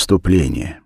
Вступление.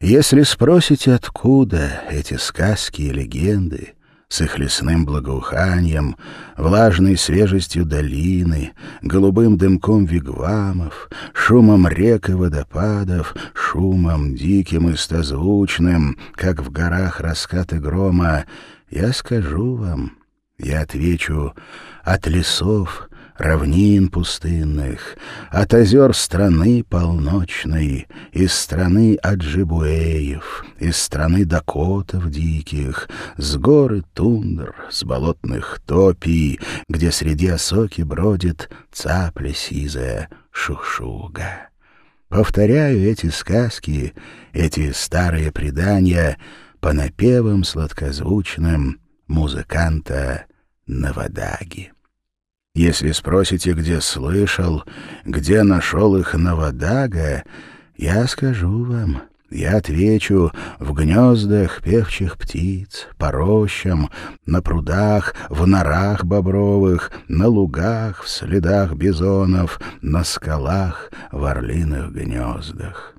Если спросите, откуда эти сказки и легенды, с их лесным благоуханием, влажной свежестью долины, голубым дымком вигвамов, шумом рек и водопадов, шумом диким и стозвучным, как в горах раскаты грома, я скажу вам, я отвечу, от лесов равнин пустынных, от озер страны полночной, из страны Аджибуэев, из страны Дакотов диких, с горы тундр, с болотных топий, где среди осоки бродит цапля сизая шухшуга. Повторяю эти сказки, эти старые предания по напевам сладкозвучным музыканта Навадаги. Если спросите, где слышал, где нашел их Навадага, я скажу вам, я отвечу в гнездах певчих птиц, по рощам, на прудах, в норах бобровых, на лугах, в следах бизонов, на скалах, в орлиных гнездах.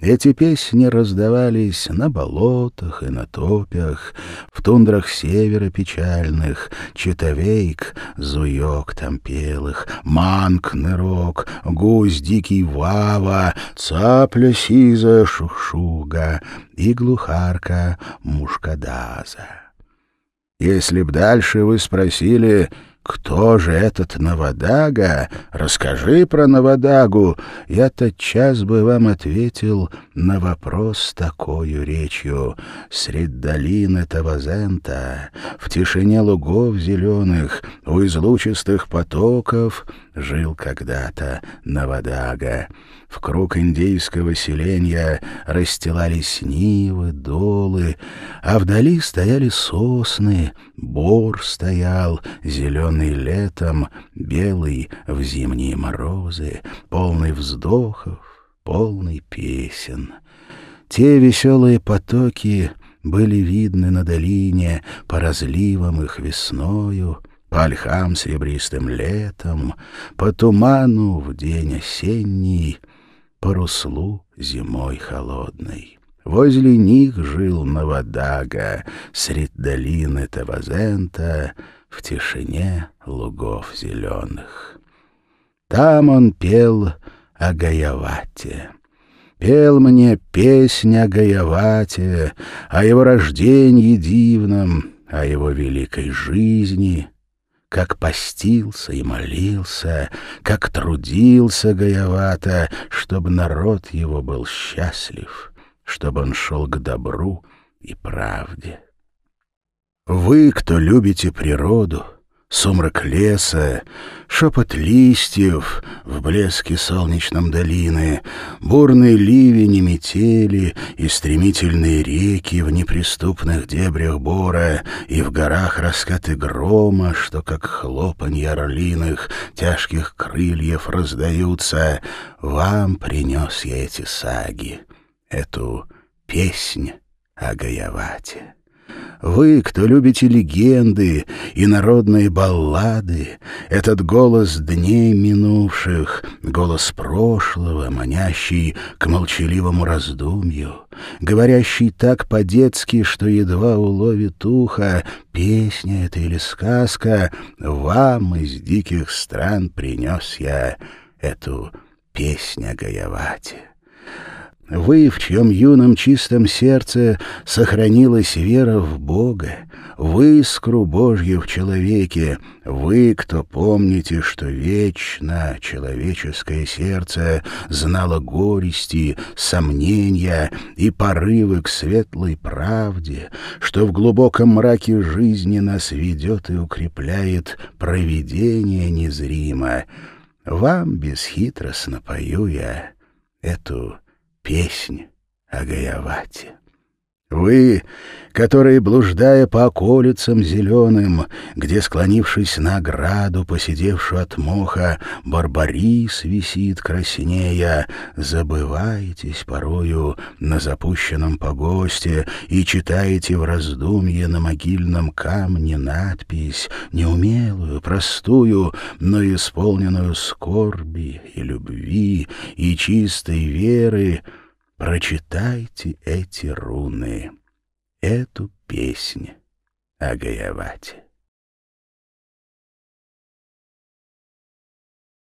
Эти песни раздавались на болотах и на топях, в тундрах севера печальных, Читовейк, зуёк там пелых, манг нырок, гусь дикий вава, цапля сизая шушуга и глухарка мушкадаза. Если б дальше вы спросили, «Кто же этот Навадага? Расскажи про Навадагу!» Я тотчас бы вам ответил на вопрос такою речью. Средь долины Тавазента, в тишине лугов зеленых, у излучистых потоков жил когда-то Навадага. В круг индейского селения расстилались нивы, долы, а вдали стояли сосны, бор стоял, зеленый летом, белый в зимние морозы, полный вздохов, полный песен. Те веселые потоки были видны на долине по разливам их весною, по ольхам серебристым летом, по туману в день осенний — по руслу зимой холодной. Возле них жил Навадага, средь долины Тавазента, в тишине лугов зеленых. Там он пел о Гаявате. Пел мне песнь о Гаявате, о его рождении дивном, о его великой жизни, как постился и молился, как трудился Гаявата, чтобы народ его был счастлив, чтобы он шел к добру и правде. Вы, кто любите природу, Сумрак леса, шепот листьев в блеске солнечном долины, бурные ливень и метели и стремительные реки в неприступных дебрях бора и в горах раскаты грома, что, как хлопанье орлиных тяжких крыльев раздаются, вам принес я эти саги, эту песнь о Гаявате. Вы, кто любите легенды и народные баллады, этот голос дней минувших, голос прошлого, манящий к молчаливому раздумью, говорящий так по-детски, что едва уловит ухо, песня это или сказка, вам из диких стран принес я эту песню о Гаявате. Вы, в чьем юном чистом сердце сохранилась вера в Бога, вы искру Божью в человеке, вы, кто помните, что вечно человеческое сердце знало горести, сомнения и порывы к светлой правде, что в глубоком мраке жизни нас ведет и укрепляет провидение незримо, вам бесхитростно пою я эту песнь о Гаявате. Вы, которые, блуждая по околицам зеленым, где, склонившись на ограду, посидевшую от моха, барбарис висит краснея, забываетесь порою на запущенном погосте и читаете в раздумье на могильном камне надпись, неумелую, простую, но исполненную скорби и любви и чистой веры, Прочитайте эти руны, эту песнь о Гаявате.